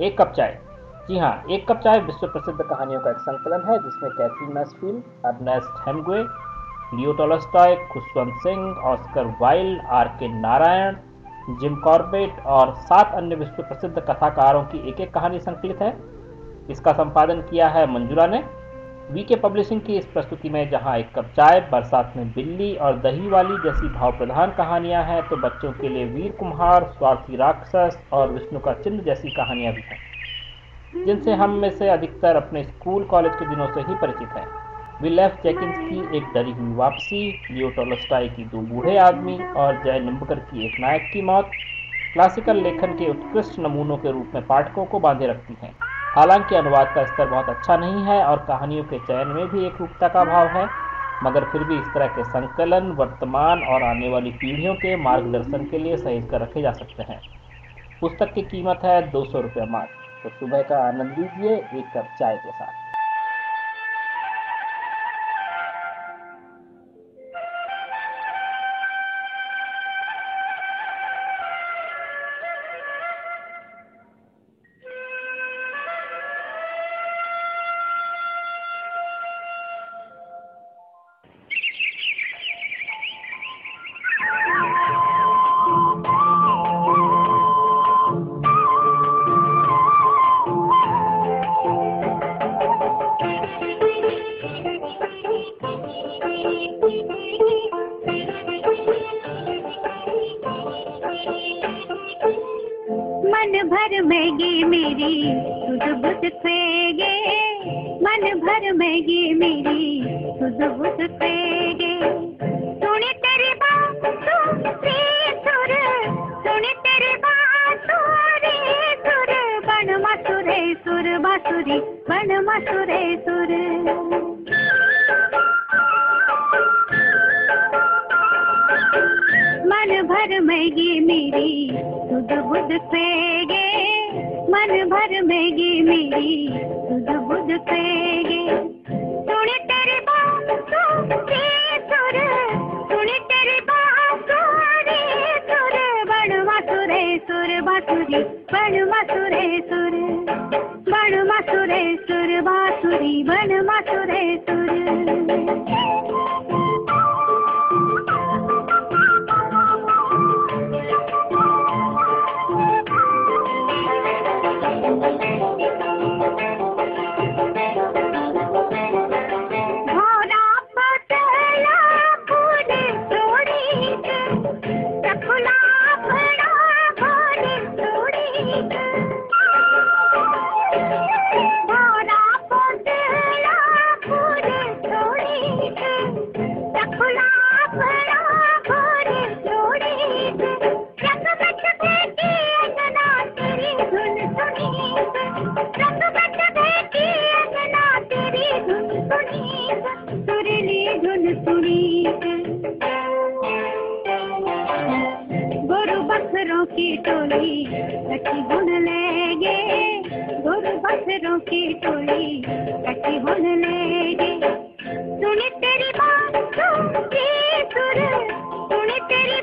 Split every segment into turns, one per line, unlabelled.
एक कप चाय। जी हाँ एक कप चाय विश्व प्रसिद्ध कहानियों का एक संकलन है, जिसमें Katherine Mansfield, Ernest Hemingway Leo Tolstoy Khushwant Singh, Oscar Wilde, R K Narayan, Jim Corbett और सात अन्य विश्व प्रसिद्ध कथाकारों की एक एक कहानी संकलित है। इसका संपादन किया है मंजूरा ने। वीके पब्लिशिंग की इस प्रस्तुति में जहाँ एक कप चाय, बरसात में बिल्ली और दही वाली जैसी भाव प्रधान कहानियाँ हैं तो बच्चों के लिए वीर कुम्हार, स्वार्थी राक्षस और विष्णु का चिन्ह जैसी कहानियाँ भी हैं, जिनसे हम में से अधिकतर अपने स्कूल, कॉलेज के दिनों से ही परिचित हैं। विलेफ जैकिंस की एक डरी हुई वापसी, लियो टोलस्टाई की दो बूढ़े आदमी और जय निम्बकर की एक नायक की मौत, क्लासिकल लेखन के उत्कृष्ट नमूनों के रूप में पाठकों को बांधे रखती हैं। हालाँकि अनुवाद का स्तर बहुत अच्छा नहीं है और कहानियों के चयन में भी एक रूपता का भाव है, मगर फिर भी इस तरह के संकलन, वर्तमान और आने वाली पीढ़ियों के मार्गदर्शन के लिए सहेज कर रखे जा सकते हैं। पुस्तक की कीमत है दो सौ रुपये मात्र तो सुबह का आनंद लीजिए, एक कप चाय के साथ।
भर महगी मेरी सुध फेगे मन भर महगी मेरी तुझ बुध फेगे सुनी तेरे बात सुर, सुनी तेरी बात तो तो सुर, बन मसुरे सुर बन मसुरे सुर। मन भर महगी मेरी सुध बुध फेगे मन भर बेगी मेरी बुध बुध पेगे सुन तेरे बासों के सुर, सुन तेरे सुर। बड़वा मसुरे सुर, बासुरी बड़वा मसुरे सुर। बड़वा मसुरे सुर, बासुरी बड़वा मसुरे सुर। बसरों की टोली कटी बुन लेंगे। गुर बसरों की टोली कटी बुन लेंगे। सुन तेरी बात की सुर, सुन तेरी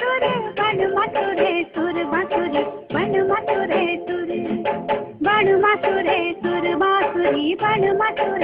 सुर। बन मथुरे सुर बन मथुरे सुर। बन मथुरे सुर, बासुरी, बन मथुरे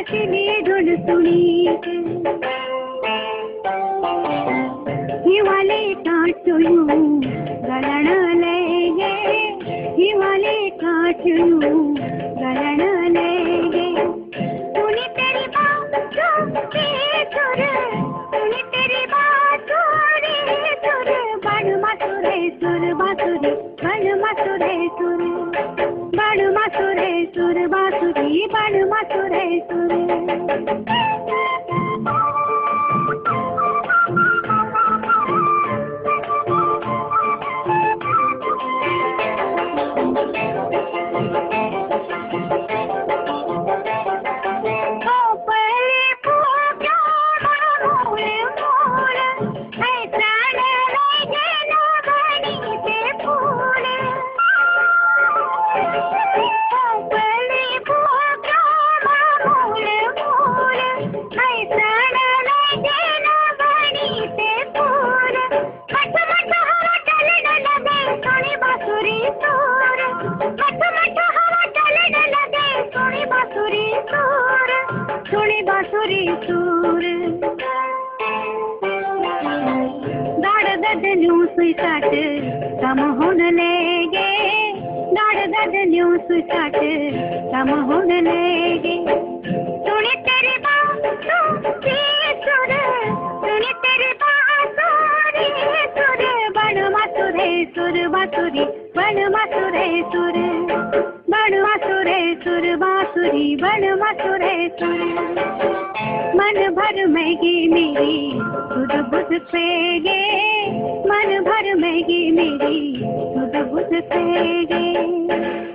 మనకి నేడొలుసునీకు ఇవాళే కాచును గలణలేగే ఇవాళే కాచును గలణలేగే తుని తెరి బాతో కేతుర తుని తెరి బాతో రేతుర బడు మసురే సుర బాసురే బడు మసురే సుర బడు మసురే సుర బాసురే బడు మసు मथुरे सुर बांसुरी सूर। दाड़ ददलियों सुसाट कम होन लेगे। दाड़ ददलियों सुसाट कम होन लेगे। सुने तेरे बातों के सुर, सुने तेरे बांसुरी सुर। बन मसुरे सुर बांसुरी बन मसुरे सुर। बन मसुरे सुर बांसुरी बन मसुरे सुर। मन भर मैगी मेरी सुध बुध पेगे मन भर मैगी मेरी सुध बुध से Radio